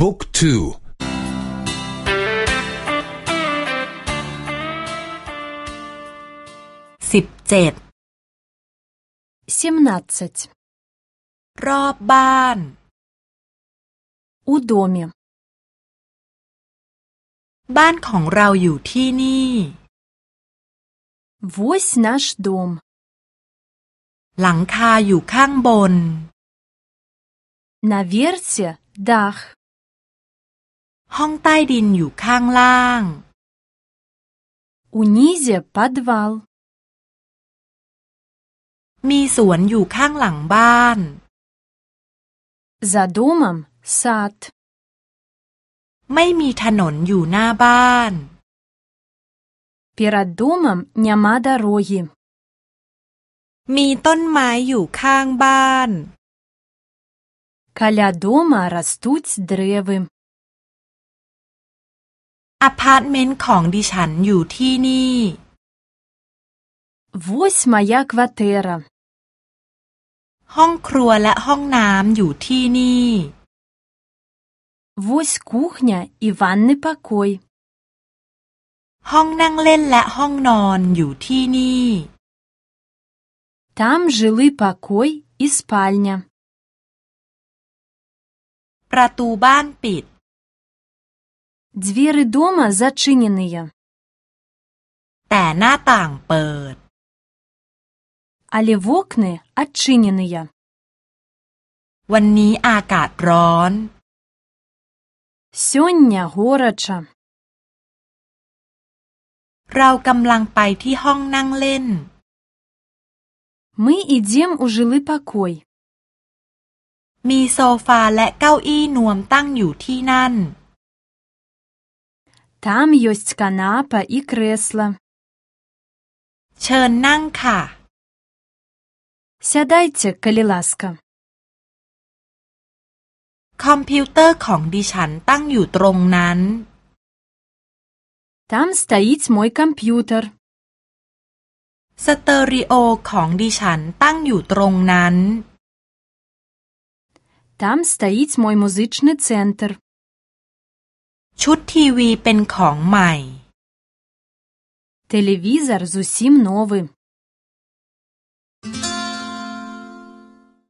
บุ๊กทูสิบเจ็ดรอบบ้าน У доме. บ้านของเราอยู่ที่นี่ Вось наш дом. หลังคาอยู่ข้างบน На версе дах. ห้องใต้ดินอยู่ข้างล่าง Унизе подвал. มีสวนอยู่ข้างหลังบ้าน За домом сад. ไม่มีถนนอยู่หน้าบ้าน Перед домом няма дороги. มีต้นไม้อยู่ข้างบ้าน Каля дома растуць дрэвы. อพาร์ตเมนต์ของดิฉันอยู่ที่นี่ Вось моя кватэра. ห้องครัวและห้องน้ำอยู่ที่นี่ Вось кухня і ванны пакой. ห้องนั่งเล่นและห้องนอนอยู่ที่นี่ Там жылы пакой і спальня. ประตูบ้านปิด Дзверы дома зачыненыя, แต่หน้าต่างเปิด але вокны адчыненыя. วันนี้อากาศร้อน Сёння горача. เรากำลังไปที่ห้องนั่งเล่น Мы ідзем у жылы пакой. มีโซฟาและเก้าอี้นวมตั้งอยู่ที่นั่น Там ёсць канапа і крэсла. เชิญนั่งค่ะ Сядайце, калі ласка. คอมพิวเตอร์ของดิฉันตั้งอยู่ตรงนั้น Там стаіць мой камп'ютар. สเตอริโอของดิฉันตั้งอยู่ตรงนั้น Там стаіць мой музычны цэнтр. ชุดทีวีเป็นของใหม่ Тэлевізар зусім новы.